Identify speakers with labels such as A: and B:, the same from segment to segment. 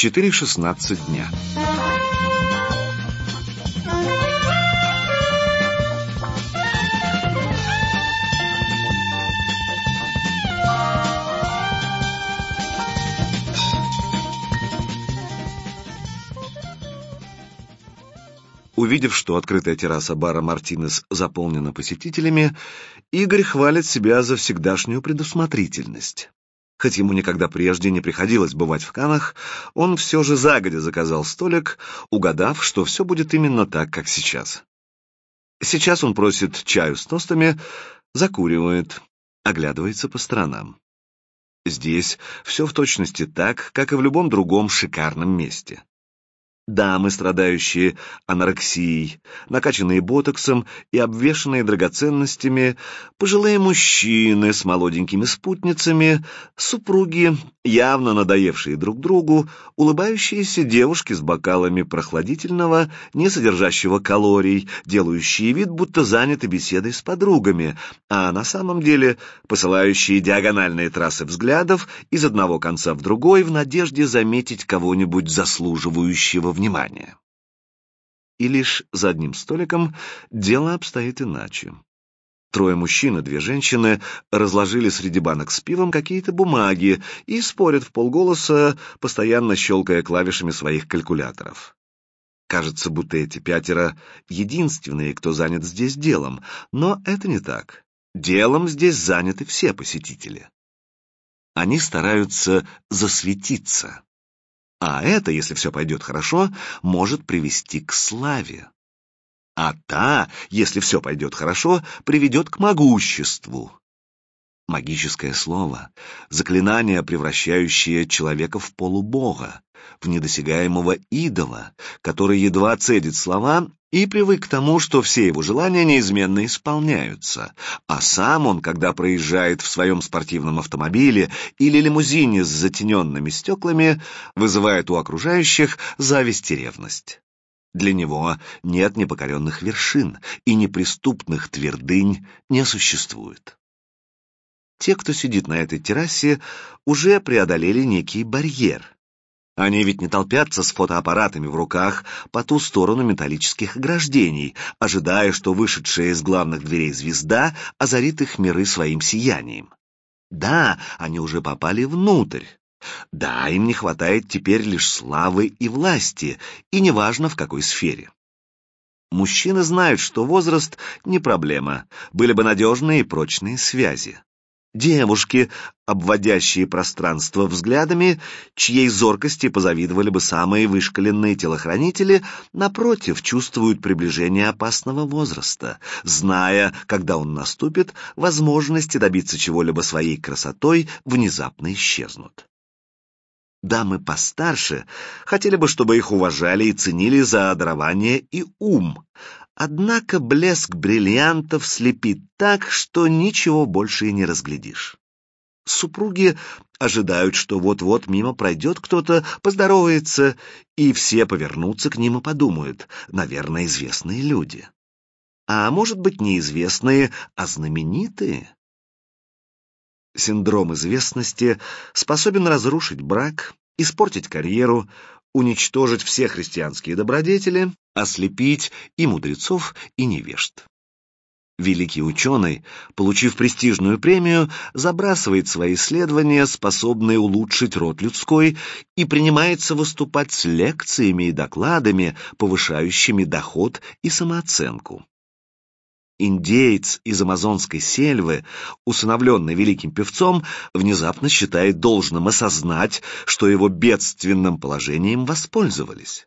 A: 4.16 дня. Увидев, что открытая терраса бара «Мартинес» заполнена посетителями, Игорь хвалит себя за всегдашнюю предусмотрительность. Хоть ему никогда прежде не приходилось бывать в Канах, он все же загодя заказал столик, угадав, что все будет именно так, как сейчас. Сейчас он просит чаю с тостами, закуривает, оглядывается по сторонам. Здесь все в точности так, как и в любом другом шикарном месте дамы, страдающие анорексией, накачанные ботоксом и обвешанные драгоценностями, пожилые мужчины с молоденькими спутницами, супруги, явно надоевшие друг другу, улыбающиеся девушки с бокалами прохладительного, не содержащего калорий, делающие вид, будто заняты беседой с подругами, а на самом деле посылающие диагональные трассы взглядов из одного конца в другой в надежде заметить кого-нибудь заслуживающего внимания. И лишь за одним столиком дело обстоит иначе. Трое мужчин и две женщины разложили среди банок с пивом какие-то бумаги и спорят в полголоса, постоянно щелкая клавишами своих калькуляторов. Кажется, будто эти пятеро — единственные, кто занят здесь делом, но это не так. Делом здесь заняты все посетители. Они стараются засветиться. А это, если все пойдет хорошо, может привести к славе. А та, если все пойдет хорошо, приведет к могуществу. Магическое слово — заклинание, превращающее человека в полубога, в недосягаемого идола, который едва цедит слова и привык к тому, что все его желания неизменно исполняются, а сам он, когда проезжает в своем спортивном автомобиле или лимузине с затененными стеклами, вызывает у окружающих зависть и ревность. Для него нет непокоренных вершин, и неприступных твердынь не существует. Те, кто сидит на этой террасе, уже преодолели некий барьер — они ведь не толпятся с фотоаппаратами в руках по ту сторону металлических ограждений, ожидая, что вышедшая из главных дверей звезда озарит их миры своим сиянием. Да, они уже попали внутрь. Да, им не хватает теперь лишь славы и власти, и неважно в какой сфере. Мужчины знают, что возраст не проблема, были бы надежные и прочные связи. Девушки, обводящие пространство взглядами, чьей зоркости позавидовали бы самые вышкаленные телохранители, напротив, чувствуют приближение опасного возраста, зная, когда он наступит, возможности добиться чего-либо своей красотой внезапно исчезнут. Дамы постарше хотели бы, чтобы их уважали и ценили за дарование и ум, Однако блеск бриллиантов слепит так, что ничего больше и не разглядишь. Супруги ожидают, что вот-вот мимо пройдет кто-то, поздоровается, и все повернутся к ним и подумают, наверное, известные люди. А может быть, неизвестные, а знаменитые? Синдром известности способен разрушить брак, испортить карьеру, уничтожить все христианские добродетели, ослепить и мудрецов, и невежд. Великий ученый, получив престижную премию, забрасывает свои исследования, способные улучшить род людской, и принимается выступать с лекциями и докладами, повышающими доход и самооценку индеец из амазонской сельвы, усыновленный великим певцом, внезапно считает должным осознать, что его бедственным положением воспользовались.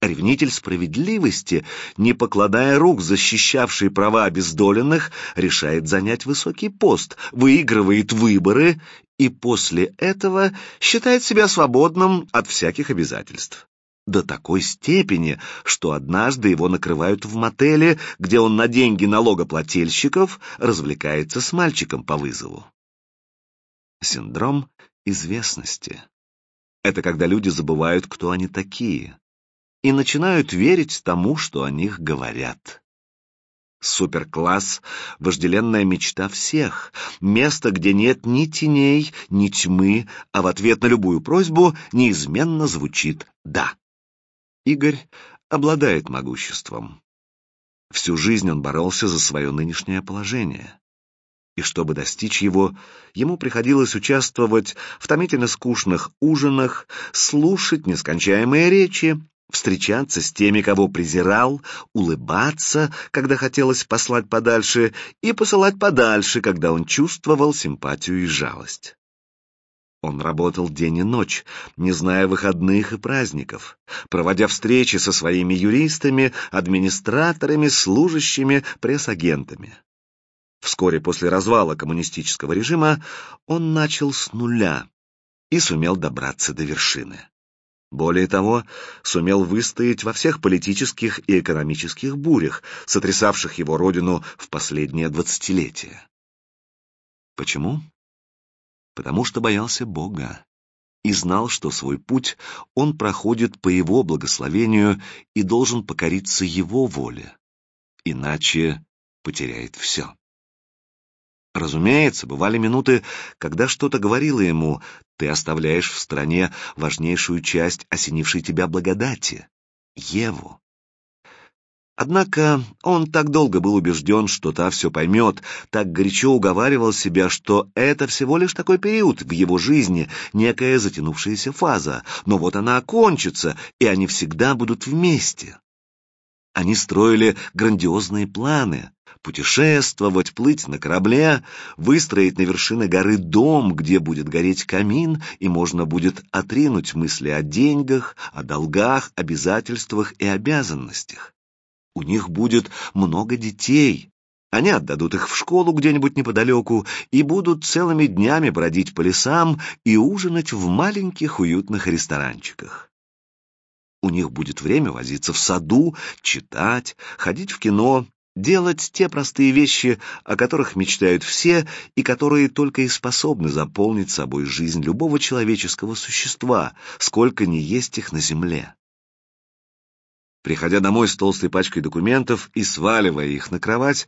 A: Ревнитель справедливости, не покладая рук, защищавший права обездоленных, решает занять высокий пост, выигрывает выборы и после этого считает себя свободным от всяких обязательств до такой степени, что однажды его накрывают в мотеле, где он на деньги налогоплательщиков развлекается с мальчиком по вызову. Синдром известности. Это когда люди забывают, кто они такие, и начинают верить тому, что о них говорят. Суперкласс — вожделенная мечта всех. Место, где нет ни теней, ни тьмы, а в ответ на любую просьбу неизменно звучит «да». Игорь обладает могуществом. Всю жизнь он боролся за свое нынешнее положение. И чтобы достичь его, ему приходилось участвовать в томительно скучных ужинах, слушать нескончаемые речи, встречаться с теми, кого презирал, улыбаться, когда хотелось послать подальше, и посылать подальше, когда он чувствовал симпатию и жалость. Он работал день и ночь, не зная выходных и праздников, проводя встречи со своими юристами, администраторами, служащими, пресс-агентами. Вскоре после развала коммунистического режима он начал с нуля и сумел добраться до вершины. Более того, сумел выстоять во всех политических и экономических бурях, сотрясавших его родину в последнее двадцатилетие. Почему? Потому что боялся Бога и знал, что свой путь он проходит по его благословению и должен покориться его воле, иначе потеряет все. Разумеется, бывали минуты, когда что-то говорило ему, ты оставляешь в стране важнейшую часть осенившей тебя благодати — Еву. Однако он так долго был убежден, что та все поймет, так горячо уговаривал себя, что это всего лишь такой период в его жизни, некая затянувшаяся фаза, но вот она окончится, и они всегда будут вместе. Они строили грандиозные планы, путешествовать, плыть на корабле, выстроить на вершине горы дом, где будет гореть камин, и можно будет отринуть мысли о деньгах, о долгах, обязательствах и обязанностях. У них будет много детей. Они отдадут их в школу где-нибудь неподалеку и будут целыми днями бродить по лесам и ужинать в маленьких уютных ресторанчиках. У них будет время возиться в саду, читать, ходить в кино, делать те простые вещи, о которых мечтают все и которые только и способны заполнить собой жизнь любого человеческого существа, сколько ни есть их на земле. Приходя домой с толстой пачкой документов и сваливая их на кровать,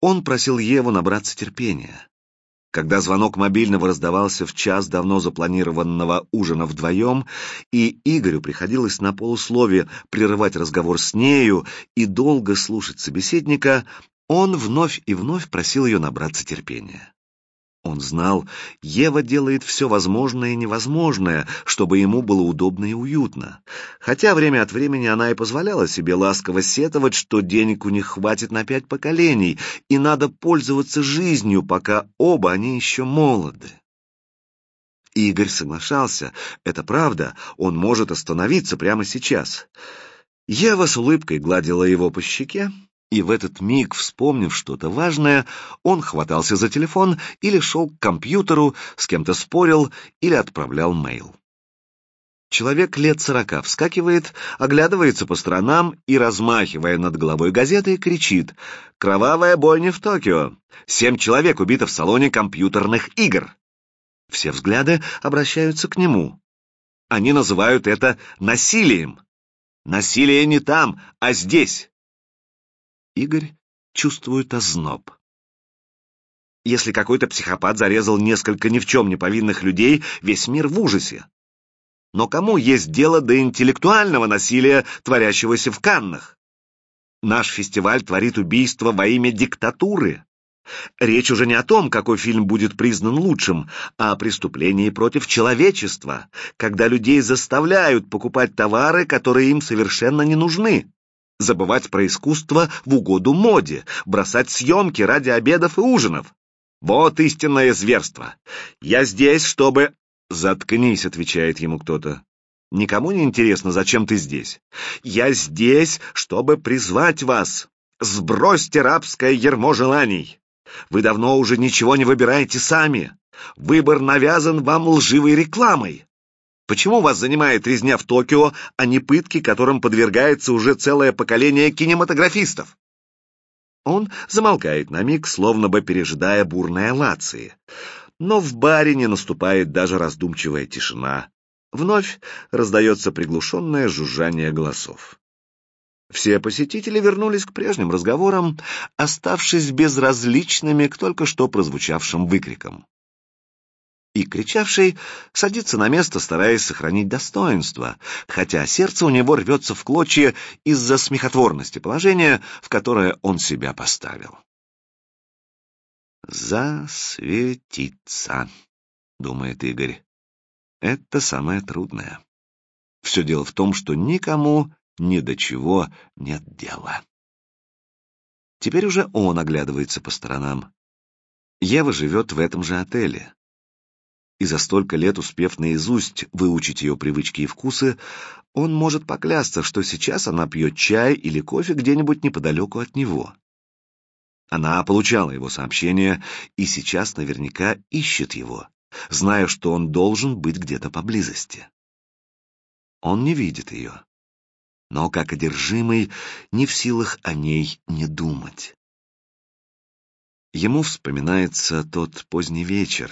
A: он просил Еву набраться терпения. Когда звонок мобильного раздавался в час давно запланированного ужина вдвоем, и Игорю приходилось на полусловие прерывать разговор с нею и долго слушать собеседника, он вновь и вновь просил ее набраться терпения. Он знал, Ева делает все возможное и невозможное, чтобы ему было удобно и уютно. Хотя время от времени она и позволяла себе ласково сетовать, что денег у них хватит на пять поколений, и надо пользоваться жизнью, пока оба они еще молоды. Игорь соглашался. Это правда, он может остановиться прямо сейчас. Ева с улыбкой гладила его по щеке, и в этот миг, вспомнив что-то важное, он хватался за телефон или шел к компьютеру, с кем-то спорил или отправлял мейл. Человек лет сорока вскакивает, оглядывается по сторонам и, размахивая над головой газеты, кричит «Кровавая бойня в Токио! Семь человек убито в салоне компьютерных игр!» Все взгляды обращаются к нему. Они называют это насилием. Насилие не там, а здесь. Игорь чувствует озноб. Если какой-то психопат зарезал несколько ни в чем не повинных людей, весь мир в ужасе. Но кому есть дело до интеллектуального насилия, творящегося в Каннах? Наш фестиваль творит убийство во имя диктатуры. Речь уже не о том, какой фильм будет признан лучшим, а о преступлении против человечества, когда людей заставляют покупать товары, которые им совершенно не нужны забывать про искусство в угоду моде, бросать съемки ради обедов и ужинов. Вот истинное зверство. Я здесь, чтобы... Заткнись, отвечает ему кто-то. Никому не интересно, зачем ты здесь. Я здесь, чтобы призвать вас. Сбросьте рабское ермо желаний. Вы давно уже ничего не выбираете сами. Выбор навязан вам лживой рекламой. Почему вас занимает резня в Токио, а не пытки, которым подвергается уже целое поколение кинематографистов? Он замолкает на миг, словно бы пережидая бурные овации. Но в баре не наступает даже раздумчивая тишина. Вновь раздается приглушенное жужжание голосов. Все посетители вернулись к прежним разговорам, оставшись безразличными к только что прозвучавшим выкрикам. И кричавший садится на место, стараясь сохранить достоинство, хотя сердце у него рвется в клочья из-за смехотворности положения, в которое он себя поставил. «Засветиться», — думает Игорь. «Это самое трудное. Все дело в том, что никому ни до чего нет дела». Теперь уже он оглядывается по сторонам. Ева живет в этом же отеле. И за столько лет, успев наизусть выучить ее привычки и вкусы, он может поклясться, что сейчас она пьет чай или кофе где-нибудь неподалеку от него. Она получала его сообщение и сейчас наверняка ищет его, зная, что он должен быть где-то поблизости. Он не видит ее, но, как одержимый, не в силах о ней не думать. Ему вспоминается тот поздний вечер,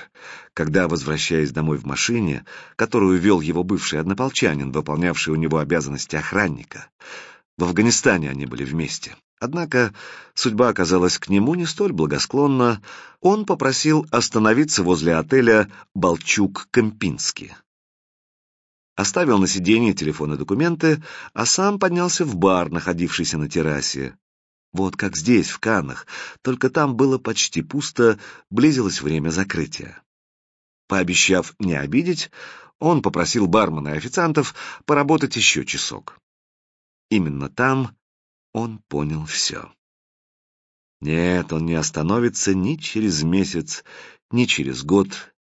A: когда, возвращаясь домой в машине, которую вел его бывший однополчанин, выполнявший у него обязанности охранника, в Афганистане они были вместе. Однако судьба оказалась к нему не столь благосклонна. Он попросил остановиться возле отеля «Балчук-Кемпински». Оставил на сиденье телефон и документы, а сам поднялся в бар, находившийся на террасе. Вот как здесь, в Каннах, только там было почти пусто, близилось время закрытия. Пообещав не обидеть, он попросил бармена и официантов поработать еще часок. Именно там он понял все. Нет, он не остановится ни через месяц, ни через год,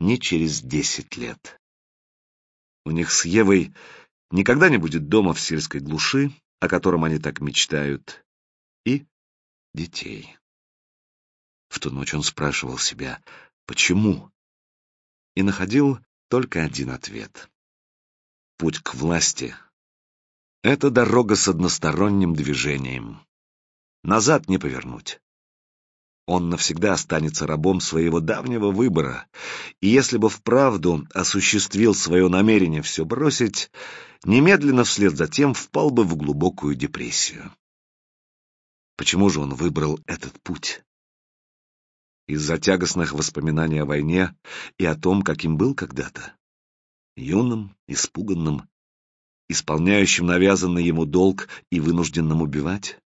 A: ни через десять лет. У них с Евой никогда не будет дома в сельской глуши, о котором они так мечтают, и детей. В ту ночь он спрашивал себя, почему, и находил только один ответ. Путь к власти это дорога с односторонним движением. Назад не повернуть. Он навсегда останется рабом своего давнего выбора, и если бы вправду осуществил свое намерение все бросить, немедленно вслед за тем впал бы в глубокую депрессию. Почему же он выбрал этот путь? Из-за тягостных воспоминаний о войне и о том, каким был когда-то. Юным, испуганным, исполняющим навязанный ему долг и вынужденным убивать?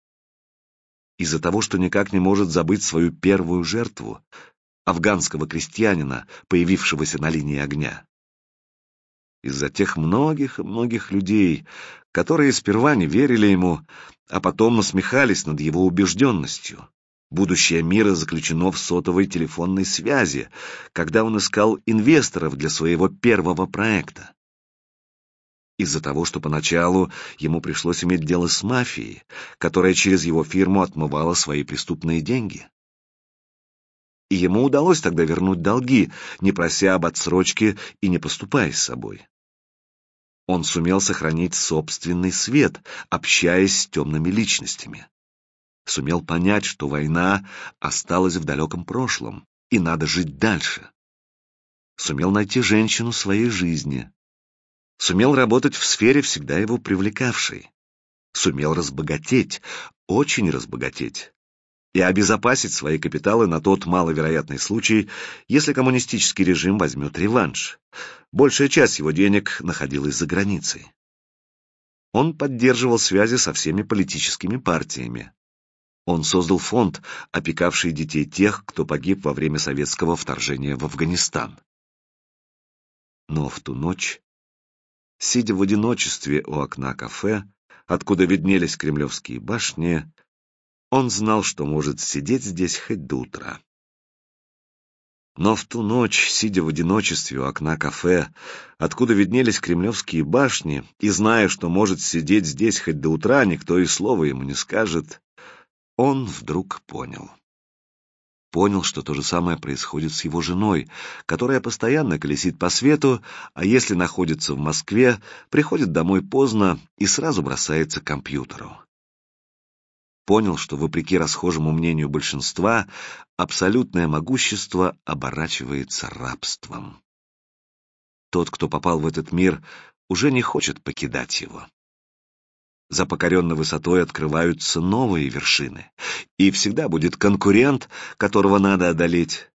A: Из-за того, что никак не может забыть свою первую жертву, афганского крестьянина, появившегося на линии огня? Из-за тех многих и многих людей, которые сперва не верили ему, а потом насмехались над его убежденностью. Будущее мира заключено в сотовой телефонной связи, когда он искал инвесторов для своего первого проекта из-за того, что поначалу ему пришлось иметь дело с мафией, которая через его фирму отмывала свои преступные деньги. И ему удалось тогда вернуть долги, не прося об отсрочке и не поступая с собой. Он сумел сохранить собственный свет, общаясь с темными личностями. Сумел понять, что война осталась в далеком прошлом, и надо жить дальше. Сумел найти женщину своей жизни, Сумел работать в сфере, всегда его привлекавшей. Сумел разбогатеть, очень разбогатеть. И обезопасить свои капиталы на тот маловероятный случай, если коммунистический режим возьмет реванш. Большая часть его денег находилась за границей. Он поддерживал связи со всеми политическими партиями. Он создал фонд, опекавший детей тех, кто погиб во время советского вторжения в Афганистан. Но в ту ночь Сидя в одиночестве у окна кафе, откуда виднелись кремлевские башни, он знал, что может сидеть здесь хоть до утра. Но в ту ночь, сидя в одиночестве у окна кафе, откуда виднелись кремлевские башни, и зная, что может сидеть здесь хоть до утра, никто и слова ему не скажет, он вдруг понял понял, что то же самое происходит с его женой, которая постоянно колесит по свету, а если находится в Москве, приходит домой поздно и сразу бросается к компьютеру. Понял, что, вопреки расхожему мнению большинства, абсолютное могущество оборачивается рабством. Тот, кто попал в этот мир, уже не хочет покидать его. За покоренной высотой открываются новые вершины, и всегда будет конкурент, которого надо одолеть.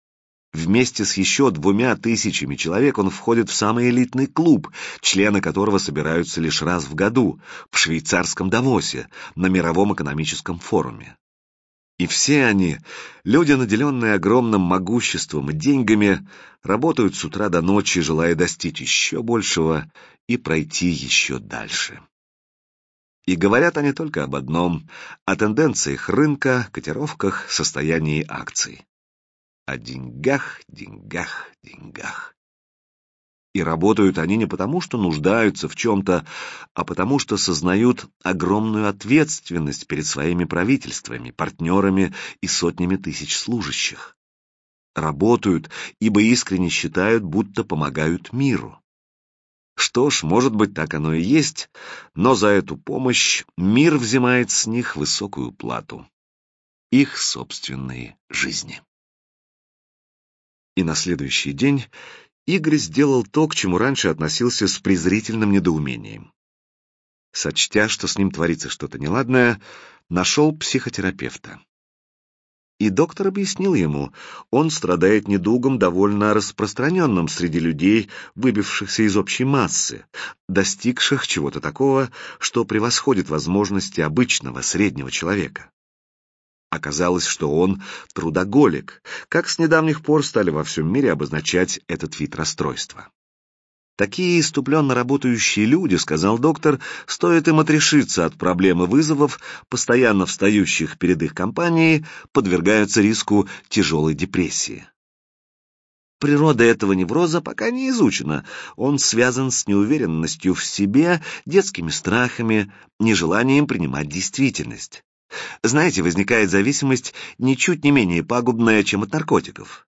A: Вместе с еще двумя тысячами человек он входит в самый элитный клуб, члены которого собираются лишь раз в году, в швейцарском Давосе, на мировом экономическом форуме. И все они, люди, наделенные огромным могуществом и деньгами, работают с утра до ночи, желая достичь еще большего и пройти еще дальше. И говорят они только об одном — о тенденциях рынка, котировках, состоянии акций. О деньгах, деньгах, деньгах. И работают они не потому, что нуждаются в чем-то, а потому, что сознают огромную ответственность перед своими правительствами, партнерами и сотнями тысяч служащих. Работают, ибо искренне считают, будто помогают миру. Что ж, может быть, так оно и есть, но за эту помощь мир взимает с них высокую плату. Их собственные жизни. И на следующий день Игорь сделал то, к чему раньше относился с презрительным недоумением. Сочтя, что с ним творится что-то неладное, нашел психотерапевта. И доктор объяснил ему, он страдает недугом довольно распространенным среди людей, выбившихся из общей массы, достигших чего-то такого, что превосходит возможности обычного среднего человека. Оказалось, что он трудоголик, как с недавних пор стали во всем мире обозначать этот вид расстройства. Такие иступленно работающие люди, сказал доктор, стоит им отрешиться от проблемы вызовов, постоянно встающих перед их компанией, подвергаются риску тяжелой депрессии. Природа этого невроза пока не изучена. Он связан с неуверенностью в себе, детскими страхами, нежеланием принимать действительность. Знаете, возникает зависимость ничуть не менее пагубная, чем от наркотиков.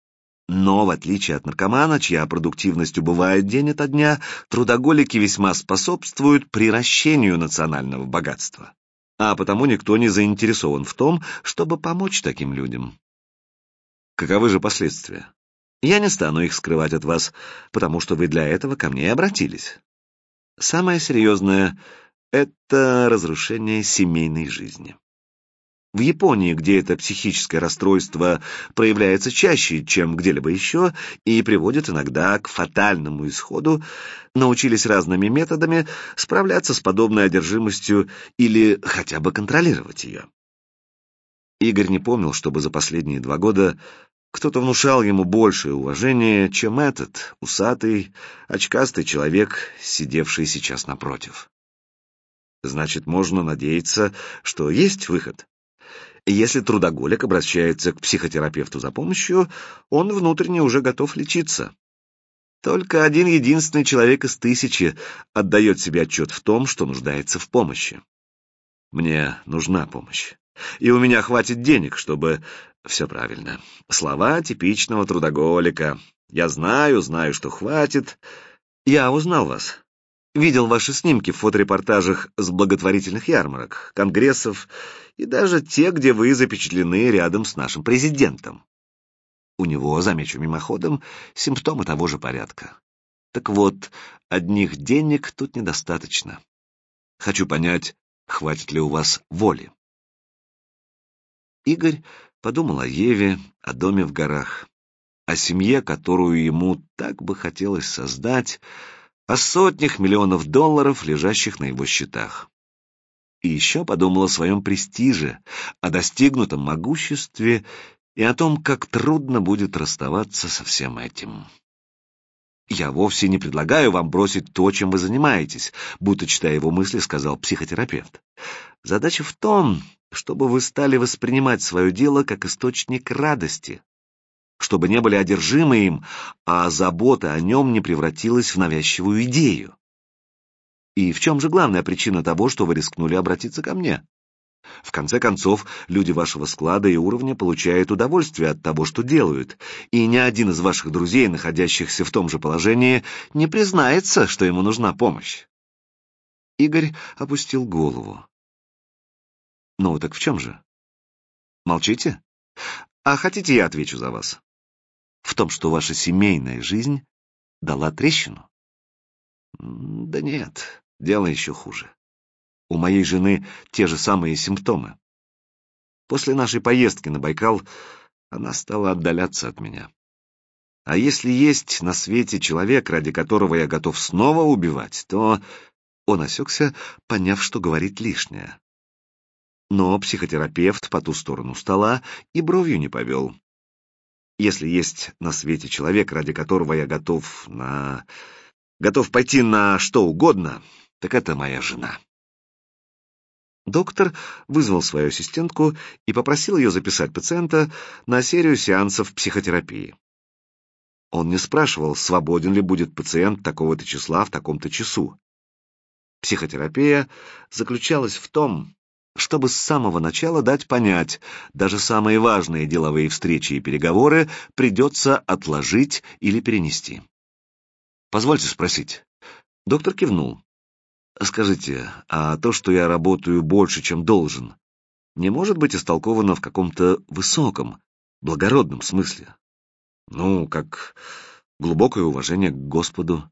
A: Но, в отличие от наркомана, чья продуктивность убывает день ото дня, трудоголики весьма способствуют приращению национального богатства. А потому никто не заинтересован в том, чтобы помочь таким людям. Каковы же последствия? Я не стану их скрывать от вас, потому что вы для этого ко мне и обратились. Самое серьезное — это разрушение семейной жизни. В Японии, где это психическое расстройство проявляется чаще, чем где-либо еще, и приводит иногда к фатальному исходу, научились разными методами справляться с подобной одержимостью или хотя бы контролировать ее. Игорь не помнил, чтобы за последние два года кто-то внушал ему большее уважение, чем этот усатый, очкастый человек, сидевший сейчас напротив. Значит, можно надеяться, что есть выход. Если трудоголик обращается к психотерапевту за помощью, он внутренне уже готов лечиться. Только один единственный человек из тысячи отдает себе отчет в том, что нуждается в помощи. Мне нужна помощь. И у меня хватит денег, чтобы... Все правильно. Слова типичного трудоголика. Я знаю, знаю, что хватит. Я узнал вас. Видел ваши снимки в фоторепортажах с благотворительных ярмарок, конгрессов и даже те, где вы запечатлены рядом с нашим президентом. У него, замечу мимоходом, симптомы того же порядка. Так вот, одних денег тут недостаточно. Хочу понять, хватит ли у вас воли. Игорь подумал о Еве, о доме в горах, о семье, которую ему так бы хотелось создать, о сотнях миллионов долларов, лежащих на его счетах. И еще подумал о своем престиже, о достигнутом могуществе и о том, как трудно будет расставаться со всем этим. «Я вовсе не предлагаю вам бросить то, чем вы занимаетесь», будто читая его мысли, сказал психотерапевт. «Задача в том, чтобы вы стали воспринимать свое дело как источник радости, чтобы не были одержимы им, а забота о нем не превратилась в навязчивую идею. И в чем же главная причина того, что вы рискнули обратиться ко мне? В конце концов, люди вашего склада и уровня получают удовольствие от того, что делают, и ни один из ваших друзей, находящихся в том же положении, не признается, что ему нужна помощь. Игорь опустил голову. Ну, так в чем же? Молчите? А хотите, я отвечу за вас? В том, что ваша семейная жизнь дала трещину? Да нет, дело еще хуже. У моей жены те же самые симптомы. После нашей поездки на Байкал она стала отдаляться от меня. А если есть на свете человек, ради которого я готов снова убивать, то... Он осекся, поняв, что говорит лишнее. Но психотерапевт по ту сторону стола и бровью не повел. Если есть на свете человек, ради которого я готов на... готов пойти на что угодно, так это моя жена. Доктор вызвал свою ассистентку и попросил ее записать пациента на серию сеансов психотерапии. Он не спрашивал, свободен ли будет пациент такого-то числа в таком-то часу. Психотерапия заключалась в том, чтобы с самого начала дать понять, даже самые важные деловые встречи и переговоры придется отложить или перенести. «Позвольте спросить». Доктор кивнул. «Скажите, а то, что я работаю больше, чем должен, не может быть истолковано в каком-то высоком, благородном смысле? Ну, как глубокое уважение к Господу,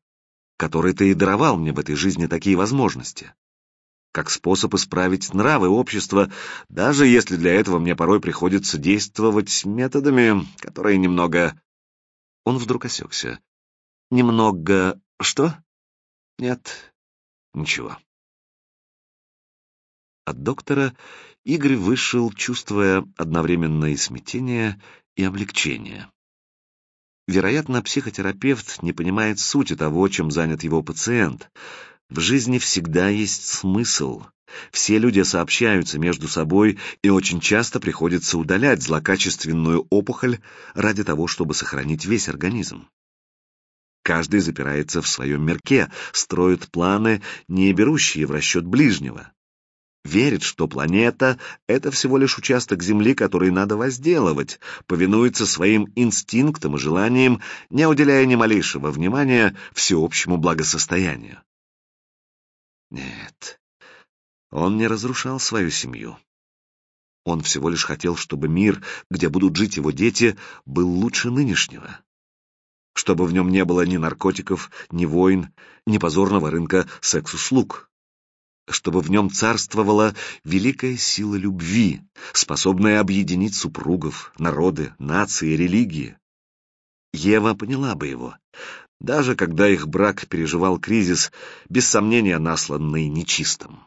A: который-то и даровал мне в этой жизни такие возможности как способ исправить нравы общества, даже если для этого мне порой приходится действовать методами, которые немного... Он вдруг осекся. Немного... Что? Нет, ничего. От доктора Игорь вышел, чувствуя одновременно и смятение, и облегчение. Вероятно, психотерапевт не понимает сути того, чем занят его пациент — в жизни всегда есть смысл. Все люди сообщаются между собой, и очень часто приходится удалять злокачественную опухоль ради того, чтобы сохранить весь организм. Каждый запирается в своем мирке, строит планы, не берущие в расчет ближнего. Верит, что планета — это всего лишь участок Земли, который надо возделывать, повинуется своим инстинктам и желаниям, не уделяя ни малейшего внимания всеобщему благосостоянию. Нет, он не разрушал свою семью. Он всего лишь хотел, чтобы мир, где будут жить его дети, был лучше нынешнего. Чтобы в нем не было ни наркотиков, ни войн, ни позорного рынка секс-услуг. Чтобы в нем царствовала великая сила любви, способная объединить супругов, народы, нации, религии. Ева поняла бы его, даже когда их брак переживал кризис, без сомнения насланный нечистым.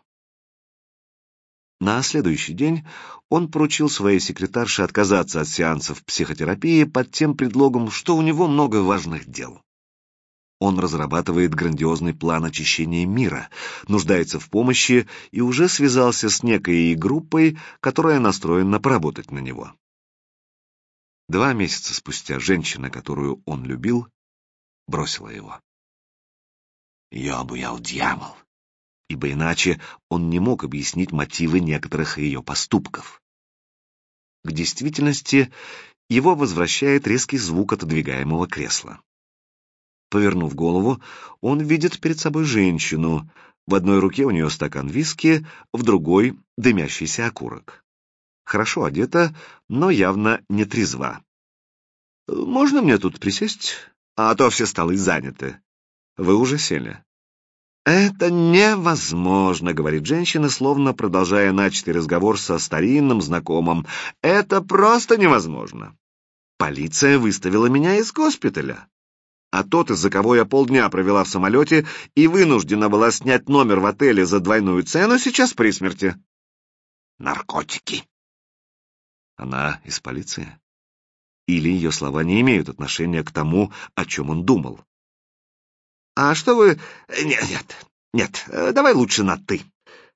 A: На следующий день он поручил своей секретарше отказаться от сеансов психотерапии под тем предлогом, что у него много важных дел. Он разрабатывает грандиозный план очищения мира, нуждается в помощи и уже связался с некой группой, которая настроена поработать на него. Два месяца спустя женщина, которую он любил, бросила его. Ее обуял дьявол, ибо иначе он не мог объяснить мотивы некоторых ее поступков. К действительности его возвращает резкий звук отодвигаемого кресла. Повернув голову, он видит перед собой женщину. В одной руке у нее стакан виски, в другой — дымящийся окурок. Хорошо одета, но явно не трезва. «Можно мне тут присесть?» А то все столы заняты. Вы уже сели?» «Это невозможно», — говорит женщина, словно продолжая начатый разговор со старинным знакомым. «Это просто невозможно. Полиция выставила меня из госпиталя. А тот, из-за кого я полдня провела в самолете и вынуждена была снять номер в отеле за двойную цену, сейчас при смерти. Наркотики». Она из полиции? Или ее слова не имеют отношения к тому, о чем он думал. «А что вы... Нет, нет, нет, давай лучше на «ты».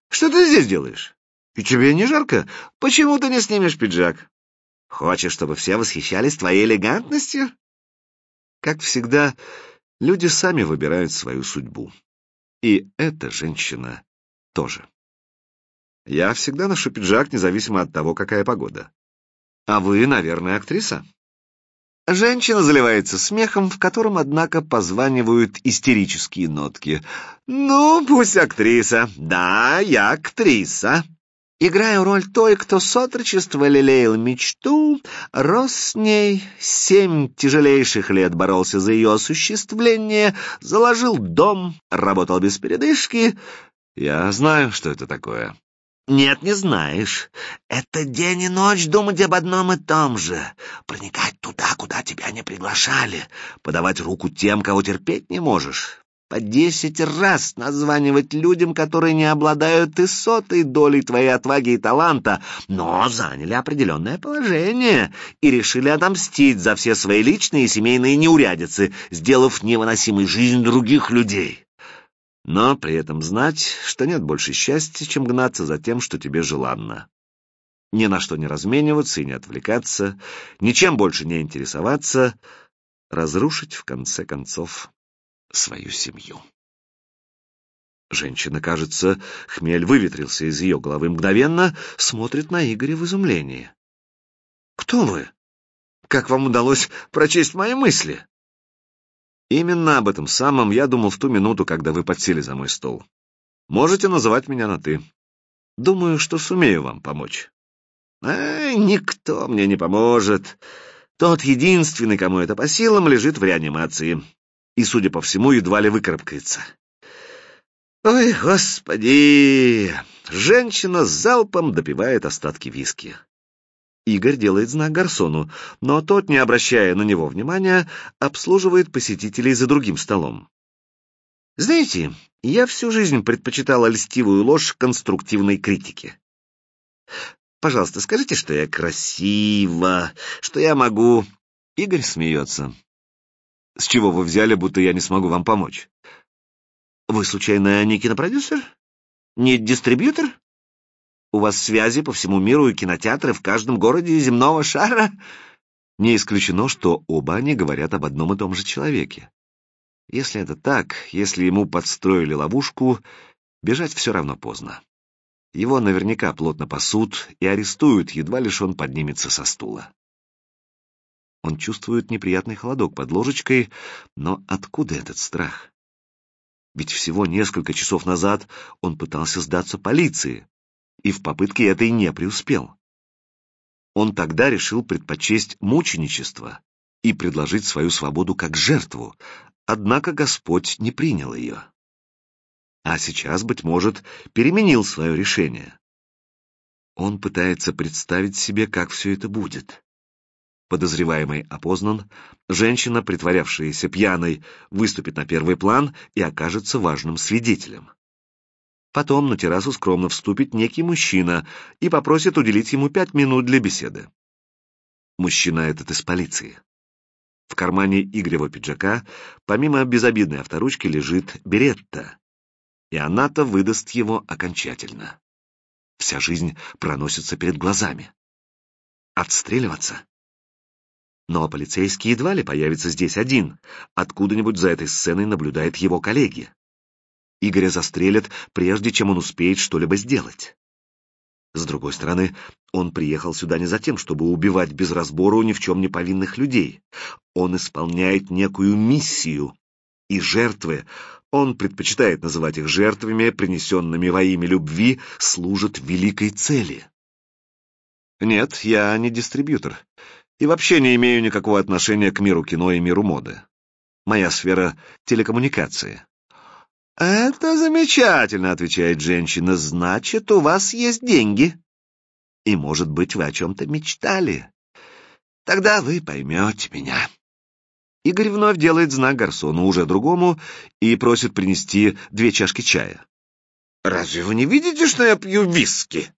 A: Что ты здесь делаешь? И тебе не жарко? Почему ты не снимешь пиджак? Хочешь, чтобы все восхищались твоей элегантностью?» Как всегда, люди сами выбирают свою судьбу. И эта женщина тоже. Я всегда ношу пиджак, независимо от того, какая погода. А вы, наверное, актриса? Женщина заливается смехом, в котором, однако, позванивают истерические нотки. «Ну, пусть актриса. Да, я актриса. Играю роль той, кто с отрочества лелеял мечту, рос с ней, семь тяжелейших лет боролся за ее осуществление, заложил дом, работал без передышки, Я знаю, что это такое.
B: Нет, не знаешь. Это день и ночь думать об одном и том же. Проникать туда, куда тебя не приглашали. Подавать руку тем, кого терпеть не можешь. По десять раз названивать людям, которые не обладают и сотой долей твоей отваги и таланта, но заняли определенное положение и решили отомстить за все свои личные и семейные неурядицы, сделав невыносимой жизнь других людей но при этом знать, что нет больше счастья, чем гнаться за тем, что тебе желанно. Ни на что не размениваться и не отвлекаться, ничем больше не интересоваться, разрушить, в конце концов, свою семью. Женщина, кажется, хмель выветрился из ее головы мгновенно, смотрит на Игоря в изумлении. «Кто вы? Как вам удалось прочесть мои мысли?» Именно об этом самом я думал в ту минуту, когда вы подсели за мой стол. Можете называть меня на «ты». Думаю, что сумею вам помочь. А, никто мне не поможет. Тот единственный, кому это по силам, лежит в реанимации. И, судя по всему, едва ли выкарабкается. Ой, господи! Женщина залпом допивает остатки виски. Игорь делает знак Гарсону, но тот, не обращая на него внимания, обслуживает посетителей за другим столом. Знаете, я всю жизнь предпочитала льстивую ложь конструктивной критики. Пожалуйста, скажите, что я красива, что я могу... Игорь смеется. С чего вы взяли, будто я не смогу вам помочь? Вы, случайно, не кинопродюсер? Не дистрибьютор? У вас связи по всему миру и кинотеатры в каждом городе земного шара. Не исключено, что оба они говорят об одном и том же человеке. Если это так, если ему подстроили ловушку, бежать все равно поздно. Его наверняка плотно пасут и арестуют, едва лишь он поднимется со стула. Он чувствует неприятный холодок под ложечкой, но откуда этот страх? Ведь всего несколько часов назад он пытался сдаться полиции, и в попытке этой не преуспел. Он тогда решил предпочесть мученичество и предложить свою свободу как жертву, однако Господь не принял ее. А сейчас, быть может, переменил свое решение. Он пытается представить себе, как все это будет. Подозреваемый опознан, женщина, притворявшаяся пьяной, выступит на первый план и окажется важным свидетелем. Потом на террасу скромно вступит некий мужчина и попросит уделить ему пять минут для беседы. Мужчина этот из полиции. В кармане Игорева пиджака, помимо безобидной авторучки, лежит беретта, и она-то выдаст его окончательно. Вся жизнь проносится перед глазами. Отстреливаться? Но полицейский едва ли появится здесь один. Откуда-нибудь за этой сценой наблюдает его коллеги. Игоря застрелят, прежде чем он успеет что-либо сделать. С другой стороны, он приехал сюда не за тем, чтобы убивать без разбору ни в чем не повинных людей. Он исполняет некую миссию. И жертвы, он предпочитает называть их жертвами, принесенными во имя любви, служат великой цели. Нет, я не дистрибьютор. И вообще не имею никакого отношения к миру кино и миру моды. Моя сфера — телекоммуникации. «Это замечательно», — отвечает женщина, — «значит, у вас есть деньги. И, может быть, вы о чем-то мечтали. Тогда вы поймете меня». Игорь вновь делает знак гарсону, уже другому, и просит принести две чашки чая. «Разве вы не видите, что я пью виски?»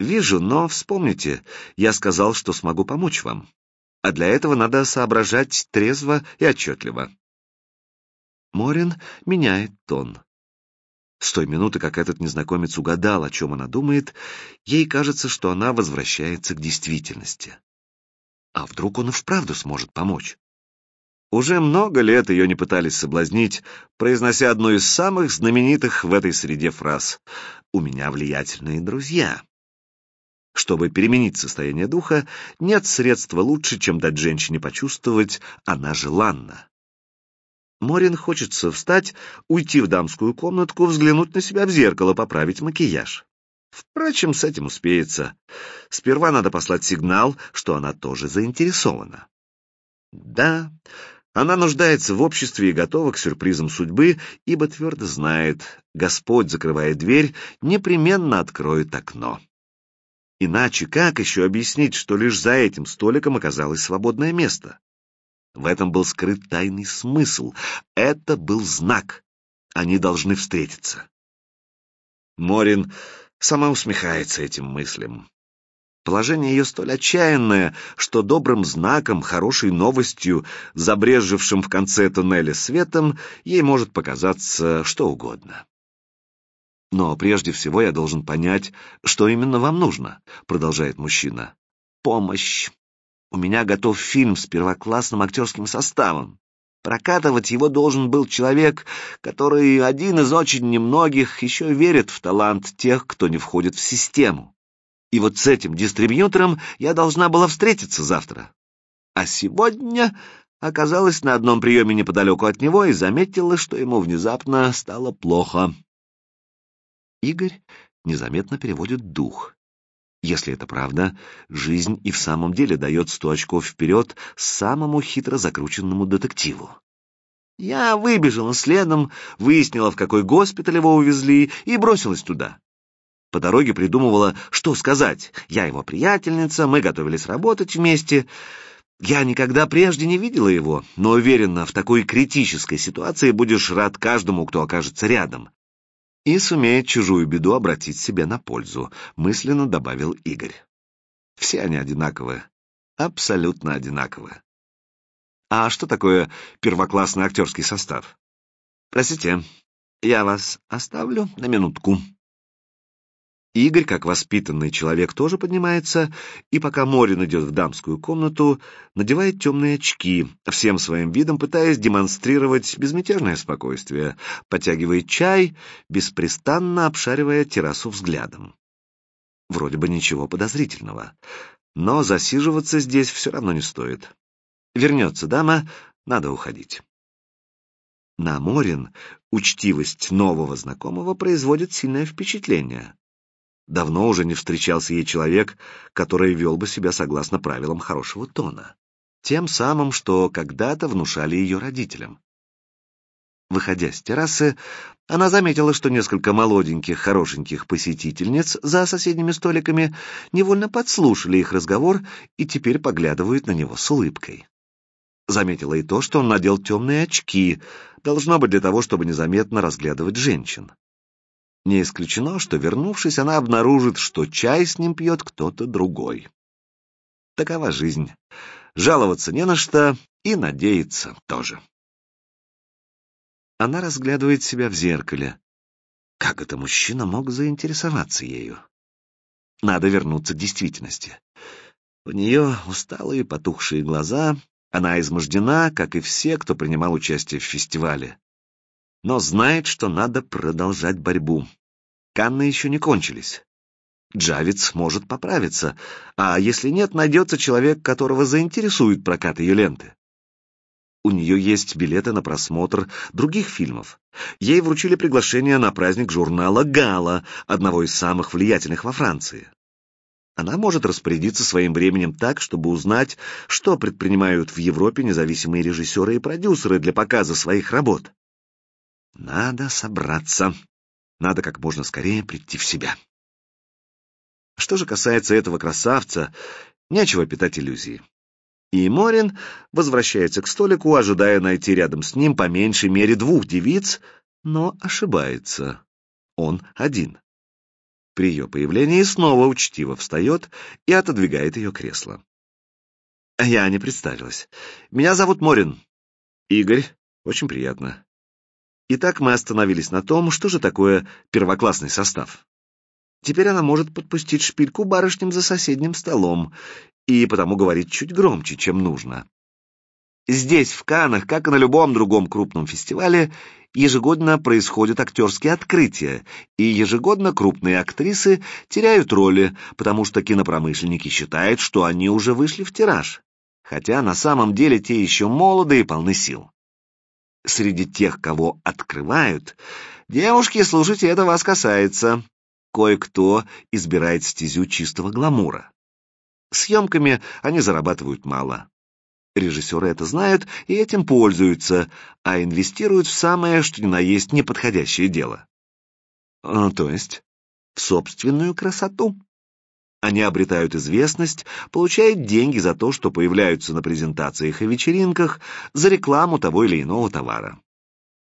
B: «Вижу, но вспомните, я сказал, что смогу помочь вам. А для этого надо соображать трезво и отчетливо. Морин меняет тон. С той минуты, как этот незнакомец угадал, о чем она думает, ей кажется, что она возвращается к действительности. А вдруг он и вправду сможет помочь? Уже много лет ее не пытались соблазнить, произнося одну из самых знаменитых в этой среде фраз «У меня влиятельные друзья». Чтобы переменить состояние духа, нет средства лучше, чем дать женщине почувствовать, она желанна. Морин хочется встать, уйти в дамскую комнатку, взглянуть на себя в зеркало, поправить макияж. Впрочем, с этим успеется. Сперва надо послать сигнал, что она тоже заинтересована. Да,
A: Она нуждается в обществе и готова к сюрпризам судьбы, ибо твердо знает, Господь, закрывая дверь, непременно откроет окно. Иначе как еще объяснить, что лишь за этим столиком оказалось свободное место? В этом был скрыт тайный смысл. Это был знак. Они должны встретиться. Морин сама усмехается этим мыслям. Положение ее столь отчаянное, что добрым знаком, хорошей новостью, забрежевшим в конце туннеля светом, ей может показаться что угодно. «Но прежде всего я должен понять, что именно вам нужно», — продолжает мужчина. «Помощь. У меня готов фильм с первоклассным актерским составом. Прокатывать его должен был человек, который один из очень немногих еще верит в талант тех, кто не входит в систему. И вот с этим дистрибьютором я должна была встретиться завтра. А сегодня оказалась на одном приеме неподалеку от него и заметила, что ему внезапно стало плохо. Игорь незаметно переводит дух. Если это правда, жизнь и в самом деле дает сто очков вперед самому хитро закрученному детективу. Я выбежала следом, выяснила, в какой госпиталь его увезли, и бросилась туда. По дороге придумывала, что сказать. Я его приятельница, мы готовились работать вместе. Я никогда прежде не видела его, но уверена, в такой критической ситуации будешь рад каждому, кто окажется рядом. И сумеет чужую беду обратить себе на пользу, мысленно добавил Игорь. Все они одинаковые, абсолютно одинаковые. А что такое первоклассный актерский состав? Простите, я вас оставлю на минутку. Игорь, как воспитанный человек, тоже поднимается, и пока Морин идет в дамскую комнату, надевает темные очки, всем своим видом пытаясь демонстрировать безмятежное спокойствие, потягивает чай, беспрестанно обшаривая террасу взглядом. Вроде бы ничего подозрительного, но засиживаться здесь все равно не стоит. Вернется дама, надо уходить. На Морин учтивость нового знакомого производит сильное впечатление. Давно уже не встречался ей человек, который вел бы себя согласно правилам хорошего тона. Тем самым, что когда-то внушали ее родителям. Выходя с террасы, она заметила, что несколько молоденьких, хорошеньких посетительниц за соседними столиками невольно подслушали их разговор и теперь поглядывают на него с улыбкой. Заметила и то, что он надел темные очки, должно быть для того, чтобы незаметно разглядывать женщин. Не исключено, что, вернувшись, она обнаружит, что чай с ним пьет кто-то другой. Такова жизнь. Жаловаться не на что и надеяться тоже. Она разглядывает себя в зеркале. Как это мужчина мог заинтересоваться ею? Надо вернуться к действительности. У нее усталые потухшие глаза, она измождена, как и все, кто принимал участие в фестивале. Но знает, что надо продолжать борьбу. Канны еще не кончились. Джавиц может поправиться, а если нет, найдется человек, которого заинтересует прокат ее ленты. У нее есть билеты на просмотр других фильмов. Ей вручили приглашение на праздник журнала «Гала», одного из самых влиятельных во Франции. Она может распорядиться своим временем так, чтобы узнать, что предпринимают в Европе независимые режиссеры и продюсеры для показа своих работ. Надо собраться. Надо как можно скорее прийти в себя. Что же касается этого красавца, нечего питать иллюзии. И Морин возвращается к столику, ожидая найти рядом с ним по меньшей мере двух девиц, но ошибается. Он один. При ее появлении снова учтиво встает и отодвигает ее кресло. Я не представилась. Меня зовут Морин. Игорь. Очень приятно. Итак, мы остановились на том, что же такое первоклассный состав. Теперь она может подпустить шпильку барышням за соседним столом, и потому говорит чуть громче, чем нужно. Здесь, в Канах, как и на любом другом крупном фестивале, ежегодно происходят актерские открытия, и ежегодно крупные актрисы теряют роли, потому что кинопромышленники считают, что они уже вышли в тираж, хотя на самом деле те еще молоды и полны сил среди тех, кого открывают, девушки, слушайте, это вас касается. Кое-кто избирает стезю чистого гламура. Съемками они зарабатывают мало. Режиссеры это знают и этим пользуются, а инвестируют в самое, что ни на есть, неподходящее дело. А, то есть в собственную красоту. Они обретают известность, получают деньги за то, что появляются на презентациях и вечеринках, за рекламу того или иного товара.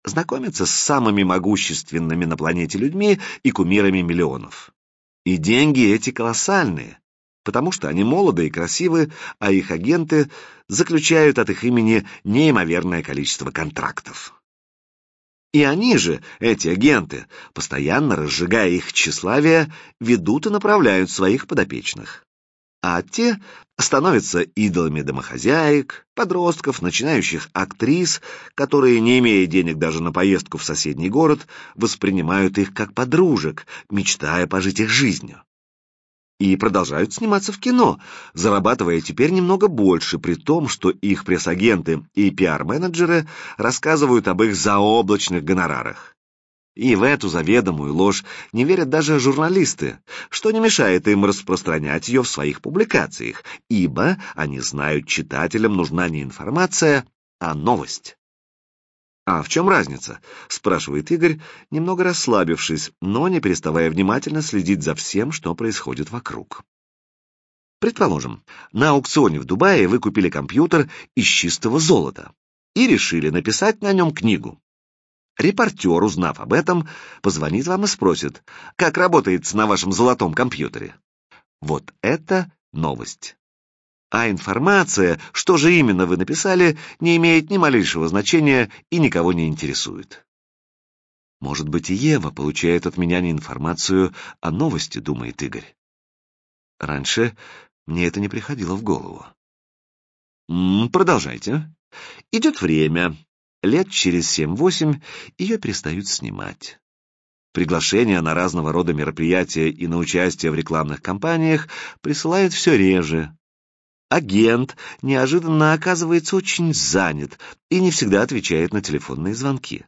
A: Знакомятся с самыми могущественными на планете людьми и кумирами миллионов. И деньги эти колоссальные, потому что они молоды и красивы, а их агенты заключают от их имени неимоверное количество контрактов. И они же, эти агенты, постоянно разжигая их тщеславие, ведут и направляют своих подопечных. А те становятся идолами домохозяек, подростков, начинающих актрис, которые, не имея денег даже на поездку в соседний город, воспринимают их как подружек, мечтая пожить их жизнью и продолжают сниматься в кино, зарабатывая теперь немного больше, при том, что их пресс-агенты и пиар-менеджеры рассказывают об их заоблачных гонорарах. И в эту заведомую ложь не верят даже журналисты, что не мешает им распространять ее в своих публикациях, ибо они знают, читателям нужна не информация, а новость. «А в чем разница?» — спрашивает Игорь, немного расслабившись, но не переставая внимательно следить за всем, что происходит вокруг. Предположим, на аукционе в Дубае вы купили компьютер из чистого золота и решили написать на нем книгу. Репортер, узнав об этом, позвонит вам и спросит, как работает на вашем золотом компьютере. Вот это новость. А информация, что же именно вы написали, не имеет ни малейшего значения и никого не интересует. Может быть, и Ева получает от меня не информацию, а новости, думает Игорь. Раньше мне это не приходило в голову. М -м, продолжайте. Идет время. Лет через семь-восемь ее перестают снимать. Приглашения на разного рода мероприятия и на участие в рекламных кампаниях присылают все реже. Агент неожиданно оказывается очень занят и не всегда отвечает на телефонные звонки.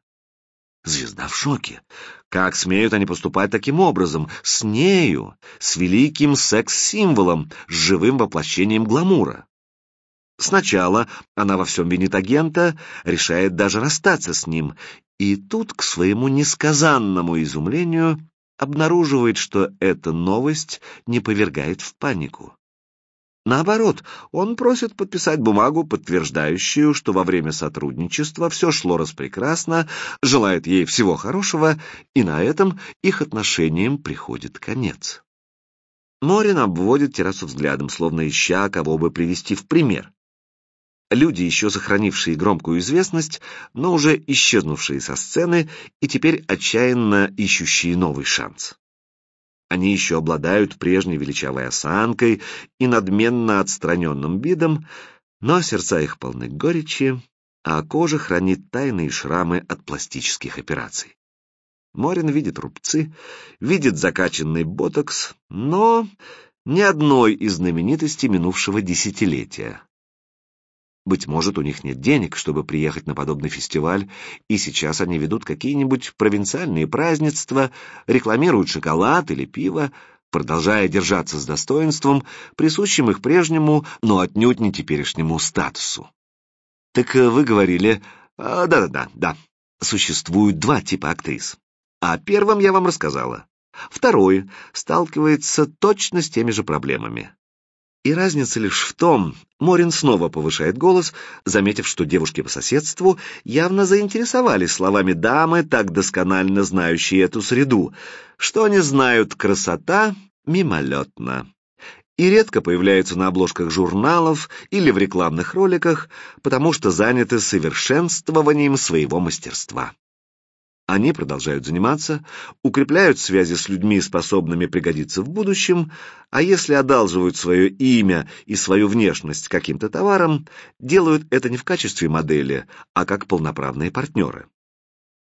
A: Звезда в шоке. Как смеют они поступать таким образом? С нею, с великим секс-символом, с живым воплощением гламура. Сначала она во всем винит агента, решает даже расстаться с ним, и тут, к своему несказанному изумлению, обнаруживает, что эта новость не повергает в панику. Наоборот, он просит подписать бумагу, подтверждающую, что во время сотрудничества все шло распрекрасно, желает ей всего хорошего, и на этом их отношениям приходит конец. Морин обводит террасу взглядом, словно ища, кого бы привести в пример. Люди, еще сохранившие громкую известность, но уже исчезнувшие со сцены и теперь отчаянно ищущие новый шанс. Они еще обладают прежней величавой осанкой и надменно отстраненным видом, но сердца их полны горечи, а кожа хранит тайные шрамы от пластических операций. Морин видит рубцы, видит закачанный ботокс, но ни одной из знаменитостей минувшего десятилетия. Быть может, у них нет денег, чтобы приехать на подобный фестиваль, и сейчас они ведут какие-нибудь провинциальные празднества, рекламируют шоколад или пиво, продолжая держаться с достоинством, присущим их прежнему, но отнюдь не теперешнему статусу. Так э, вы говорили... А, да-да-да, да. Существуют два типа актрис. О первом я вам рассказала. Второй сталкивается точно с теми же проблемами. И разница лишь в том, Морин снова повышает голос, заметив, что девушки по соседству явно заинтересовались словами дамы, так досконально знающие эту среду, что они знают красота мимолетно и редко появляются на обложках журналов или в рекламных роликах, потому что заняты совершенствованием своего мастерства. Они продолжают заниматься, укрепляют связи с людьми, способными пригодиться в будущем, а если одалживают свое имя и свою внешность каким-то товаром, делают это не в качестве модели, а как полноправные партнеры.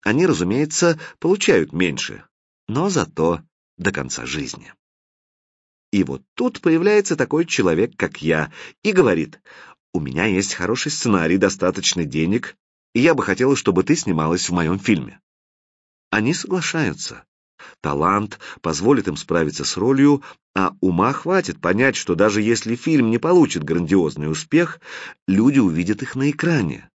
A: Они, разумеется, получают меньше, но зато до конца жизни. И вот тут появляется такой человек, как я, и говорит, «У меня есть хороший сценарий, достаточно денег, и я бы хотела, чтобы ты снималась в моем фильме». Они соглашаются, Талант позволит им справиться с ролью, а ума хватит понять, что даже если фильм не получит грандиозный успех, люди увидят их на экране.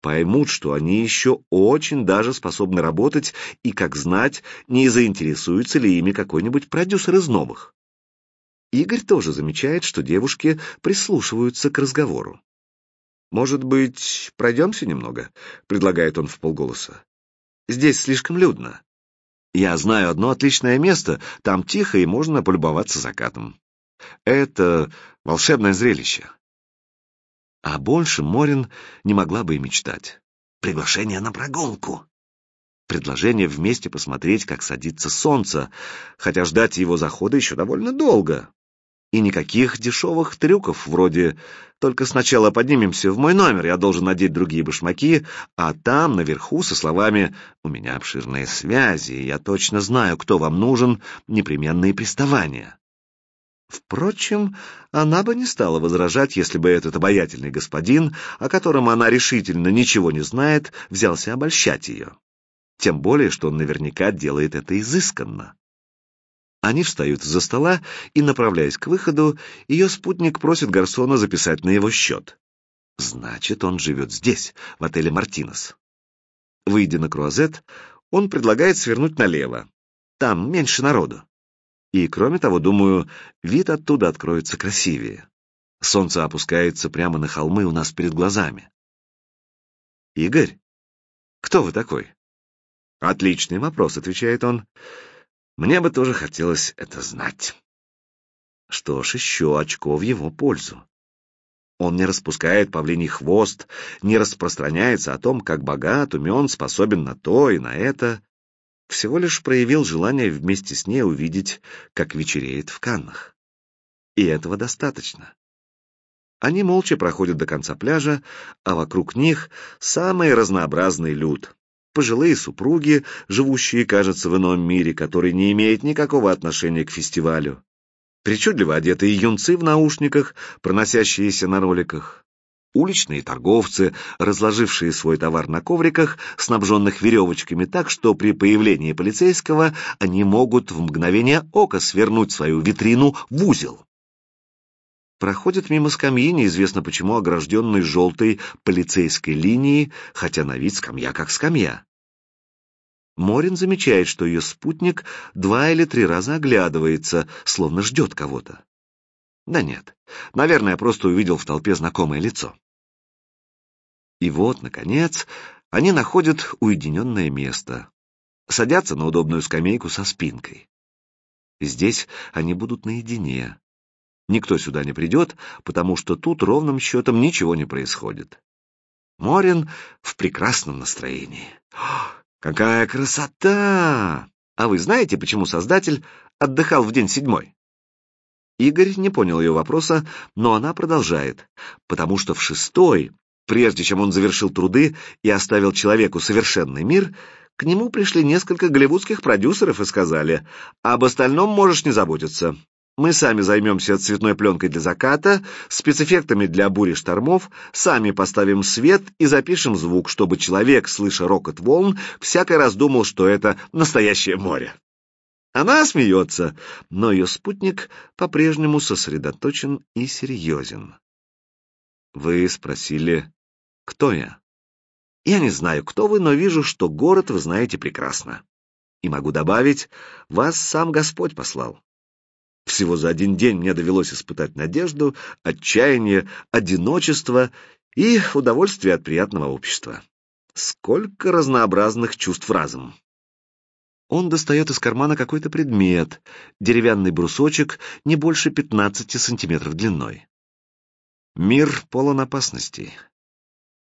A: Поймут, что они еще очень даже способны работать, и, как знать, не заинтересуется ли ими какой-нибудь продюсер из новых. Игорь тоже замечает, что девушки прислушиваются к разговору. «Может быть, пройдемся немного?» — предлагает он вполголоса. «Здесь слишком людно. Я знаю одно отличное место, там тихо и можно полюбоваться закатом. Это волшебное зрелище. А больше Морин не могла бы и мечтать. Приглашение на прогулку. Предложение вместе посмотреть, как садится солнце, хотя ждать его захода еще довольно долго. И никаких дешевых трюков, вроде «только сначала поднимемся в мой номер, я должен надеть другие башмаки», а там, наверху, со словами «у меня обширные связи, я точно знаю, кто вам нужен, непременные приставания». Впрочем, она бы не стала возражать, если бы этот обаятельный господин, о котором она решительно ничего не знает, взялся обольщать ее. Тем более, что он наверняка делает это изысканно. Они встают из-за стола, и, направляясь к выходу, ее спутник просит гарсона записать на его счет. Значит, он живет здесь, в отеле «Мартинес». Выйдя на круазет, он предлагает свернуть налево. Там меньше народу. И, кроме того, думаю, вид оттуда откроется красивее. Солнце опускается прямо на холмы у нас перед глазами. «Игорь, кто вы такой?» «Отличный вопрос», — отвечает он. Мне бы тоже хотелось это знать. Что ж, еще очко в его пользу. Он не распускает павлиний хвост, не распространяется о том, как богат, умен, способен на то и на это. Всего лишь проявил желание вместе с ней увидеть, как вечереет в Каннах. И этого достаточно. Они молча проходят до конца пляжа, а вокруг них самый разнообразный люд пожилые супруги, живущие, кажется, в ином мире, который не имеет никакого отношения к фестивалю, причудливо одетые юнцы в наушниках, проносящиеся на роликах, уличные торговцы, разложившие свой товар на ковриках, снабженных веревочками так, что при появлении полицейского они могут в мгновение ока свернуть свою витрину в узел. Проходят мимо скамьи, неизвестно почему огражденной желтой полицейской линией, хотя на вид скамья как скамья. Морин замечает, что ее спутник два или три раза оглядывается, словно ждет кого-то. Да нет, наверное, просто увидел в толпе знакомое лицо. И вот, наконец, они находят уединенное место, садятся на удобную скамейку со спинкой. Здесь они будут наедине. Никто сюда не придет, потому что тут ровным счетом ничего не происходит. Морин в прекрасном настроении. Какая красота! А вы знаете, почему Создатель отдыхал в день седьмой? Игорь не понял ее вопроса, но она продолжает. Потому что в шестой, прежде чем он завершил труды и оставил человеку совершенный мир, к нему пришли несколько голливудских продюсеров и сказали, об остальном можешь не заботиться. Мы сами займемся цветной пленкой для заката, спецэффектами для бури штормов, сами поставим свет и запишем звук, чтобы человек, слыша рокот волн, всякий раз думал, что это настоящее море. Она смеется, но ее спутник по-прежнему сосредоточен и серьезен. Вы спросили, кто я? Я не знаю, кто вы, но вижу, что город вы знаете прекрасно. И могу добавить, вас сам Господь послал. Всего за один день мне довелось испытать надежду, отчаяние, одиночество и удовольствие от приятного общества. Сколько разнообразных чувств разом. Он достает из кармана какой-то предмет, деревянный брусочек не больше 15 сантиметров длиной. Мир полон опасностей.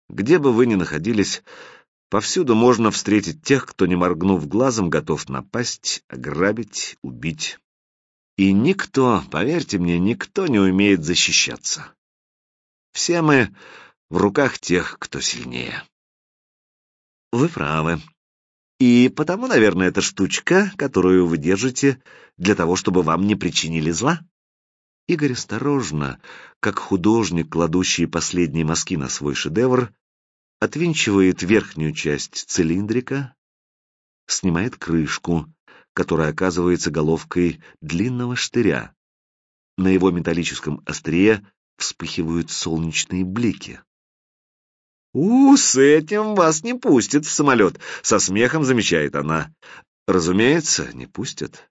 A: Где бы вы ни находились, повсюду можно встретить тех, кто, не моргнув глазом, готов напасть, ограбить, убить. И никто, поверьте мне, никто не умеет защищаться. Все мы в руках тех, кто сильнее. Вы правы. И потому, наверное, эта штучка, которую вы держите, для того, чтобы вам не причинили зла? Игорь осторожно, как художник, кладущий последние мазки на свой шедевр, отвинчивает верхнюю часть цилиндрика, снимает крышку, которая оказывается головкой длинного штыря. На его металлическом острие вспыхивают солнечные блики. «У, с этим вас не пустят в самолет!» — со смехом замечает она. «Разумеется, не пустят».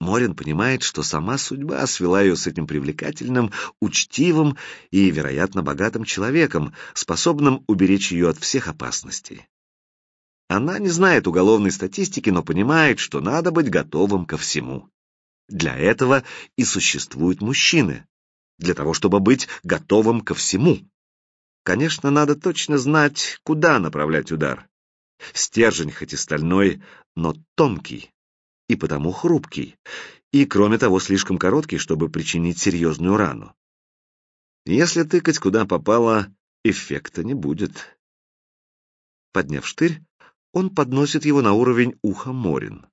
A: Морин понимает, что сама судьба свела ее с этим привлекательным, учтивым и, вероятно, богатым человеком, способным уберечь ее от всех опасностей. Она не знает уголовной статистики, но понимает, что надо быть готовым ко всему. Для этого и существуют мужчины, для того, чтобы быть готовым ко всему. Конечно, надо точно знать, куда направлять удар. Стержень хоть и стальной, но тонкий и потому хрупкий, и, кроме того, слишком короткий, чтобы причинить серьезную рану. Если тыкать куда попало, эффекта не будет. Подняв штырь, он подносит его на уровень уха Морин.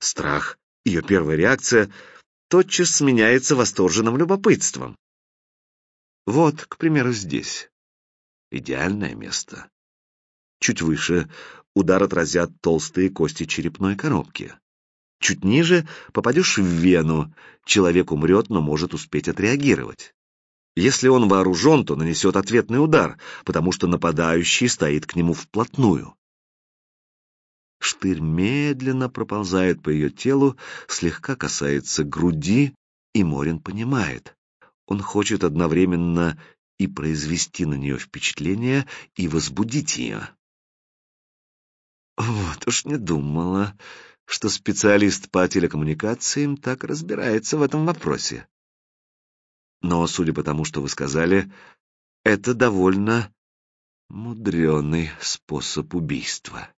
A: Страх, ее первая реакция, тотчас сменяется восторженным любопытством. Вот, к примеру, здесь. Идеальное место. Чуть выше удар отразят толстые кости черепной коробки. Чуть ниже попадешь в вену, человек умрет, но может успеть отреагировать. Если он вооружен, то нанесет ответный удар, потому что нападающий стоит к нему вплотную. Штырь медленно проползает по ее телу, слегка касается груди, и Морин понимает. Он хочет одновременно и произвести на нее впечатление, и возбудить ее. Вот уж не думала, что специалист по телекоммуникациям так разбирается в этом вопросе. Но, судя по тому, что вы сказали, это довольно мудреный способ убийства.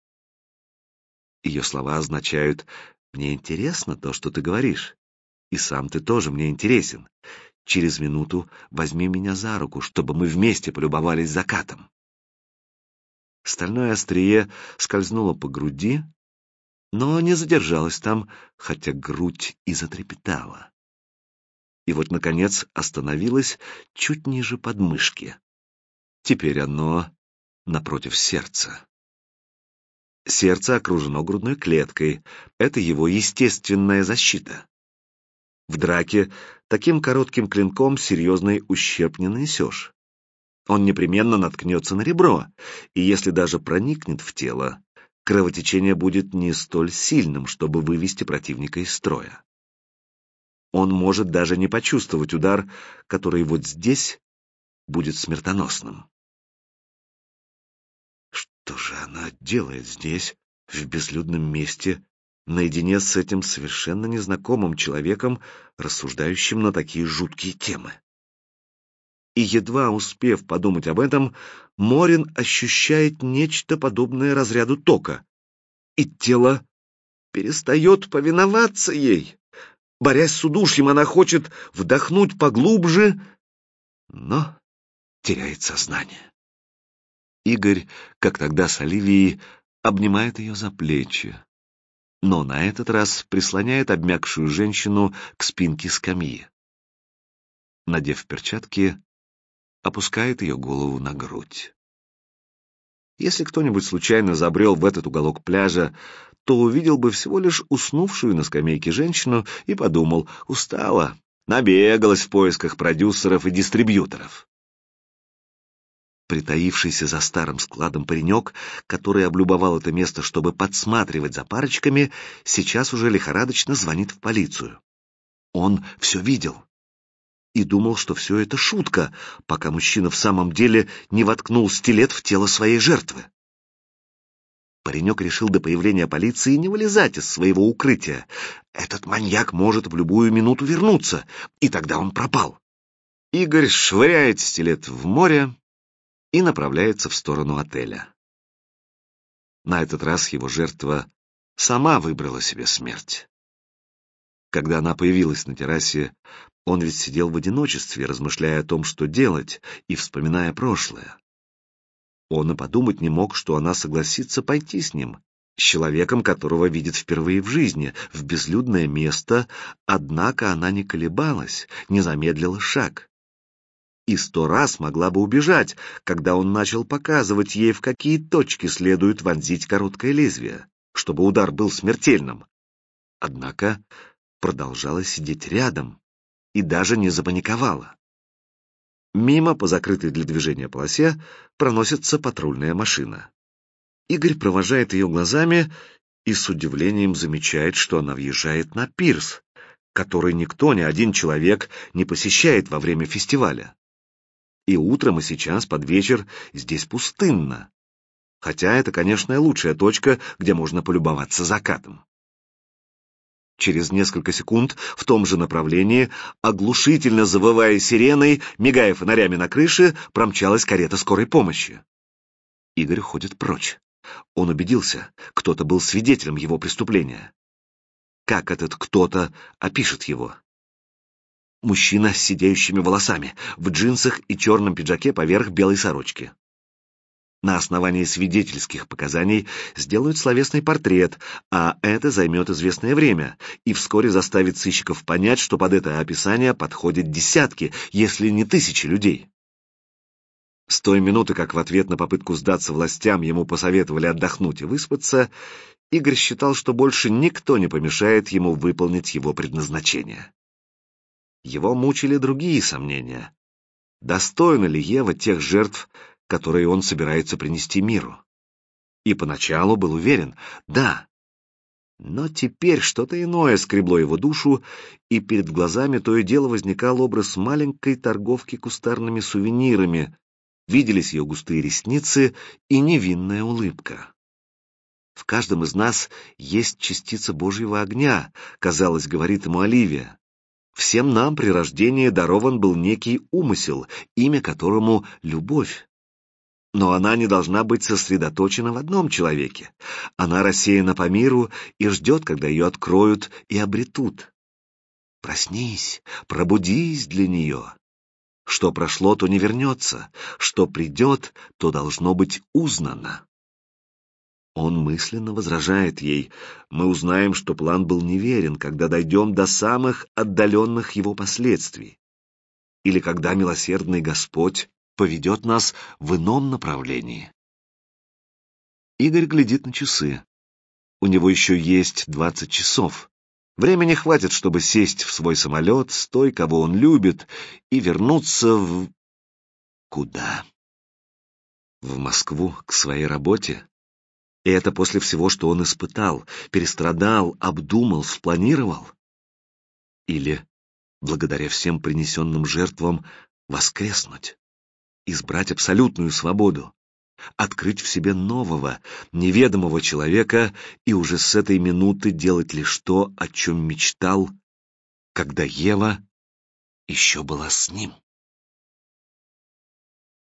A: Ее слова означают «мне интересно то, что ты говоришь, и сам ты тоже мне интересен. Через минуту возьми меня за руку, чтобы мы вместе полюбовались закатом. Стальное острие скользнуло по груди, но не задержалось там, хотя грудь и затрепетала. И вот, наконец, остановилось чуть ниже подмышки. Теперь оно напротив сердца. Сердце окружено грудной клеткой. Это его естественная защита. В драке таким коротким клинком серьезный ущерб не нанесешь. Он непременно наткнется на ребро, и если даже проникнет в тело, кровотечение будет не столь сильным, чтобы вывести противника из строя. Он может даже не почувствовать удар, который вот здесь будет смертоносным. Что же она делает здесь, в безлюдном месте, наедине с этим совершенно незнакомым человеком, рассуждающим на такие жуткие темы. И едва успев подумать об этом, Морин ощущает нечто подобное разряду тока, и тело перестает повиноваться ей. Борясь с удушьем, она хочет вдохнуть поглубже, но теряет сознание. Игорь, как тогда с Оливией, обнимает ее за плечи, но на этот раз прислоняет обмякшую женщину к спинке скамьи. Надев перчатки, опускает ее голову на грудь. Если кто-нибудь случайно забрел в этот уголок пляжа, то увидел бы всего лишь уснувшую на скамейке женщину и подумал, устала, набегалась в поисках продюсеров и дистрибьюторов притаившийся за старым складом паренек, который облюбовал это место, чтобы подсматривать за парочками, сейчас уже лихорадочно звонит в полицию. Он все видел и думал, что все это шутка, пока мужчина в самом деле не воткнул стилет в тело своей жертвы. Паренек решил до появления полиции не вылезать из своего укрытия. Этот маньяк может в любую минуту вернуться, и тогда он пропал. Игорь швыряет стилет в море, и направляется в сторону отеля. На этот раз его жертва сама выбрала себе смерть. Когда она появилась на террасе, он ведь сидел в одиночестве, размышляя о том, что делать, и вспоминая прошлое. Он и подумать не мог, что она согласится пойти с ним, с человеком, которого видит впервые в жизни, в безлюдное место, однако она не колебалась, не замедлила шаг и сто раз могла бы убежать, когда он начал показывать ей, в какие точки следует вонзить короткое лезвие. чтобы удар был смертельным. Однако продолжала сидеть рядом и даже не запаниковала. Мимо по закрытой для движения полосе проносится патрульная машина. Игорь провожает ее глазами и с удивлением замечает, что она въезжает на пирс, который никто, ни один человек не посещает во время фестиваля. И утром, и сейчас, под вечер, здесь пустынно. Хотя это, конечно, лучшая точка, где можно полюбоваться закатом. Через несколько секунд в том же направлении, оглушительно завывая сиреной, мигая фонарями на крыше, промчалась карета скорой помощи. Игорь ходит прочь. Он убедился, кто-то был свидетелем его преступления. Как этот кто-то опишет его? Мужчина с сидеющими волосами, в джинсах и черном пиджаке поверх белой сорочки. На основании свидетельских показаний сделают словесный портрет, а это займет известное время и вскоре заставит сыщиков понять, что под это описание подходят десятки, если не тысячи людей. С той минуты, как в ответ на попытку сдаться властям ему посоветовали отдохнуть и выспаться, Игорь считал, что больше никто не помешает ему выполнить его предназначение. Его мучили другие сомнения. Достойна ли Ева тех жертв, которые он собирается принести миру? И поначалу был уверен, да. Но теперь что-то иное скребло его душу, и перед глазами то и дело возникал образ маленькой торговки кустарными сувенирами, виделись ее густые ресницы и невинная улыбка. В каждом из нас есть частица Божьего огня, казалось, говорит ему Оливия. Всем нам при рождении дарован был некий умысел, имя которому — любовь. Но она не должна быть сосредоточена в одном человеке. Она рассеяна по миру и ждет, когда ее откроют и обретут. Проснись, пробудись для нее. Что прошло, то не вернется, что придет, то должно быть узнано. Он мысленно возражает ей. Мы узнаем, что план был неверен, когда дойдем до самых отдаленных его последствий. Или когда милосердный Господь поведет нас в ином направлении. Игорь глядит на часы. У него еще есть двадцать часов. Времени хватит, чтобы сесть в свой самолет с той, кого он любит, и вернуться в... Куда? В Москву, к своей работе? И это после всего, что он испытал, перестрадал, обдумал, спланировал? Или, благодаря всем принесенным жертвам, воскреснуть, избрать абсолютную свободу, открыть в себе нового, неведомого человека и уже с этой минуты делать лишь то, о чем мечтал, когда Ева еще была с ним?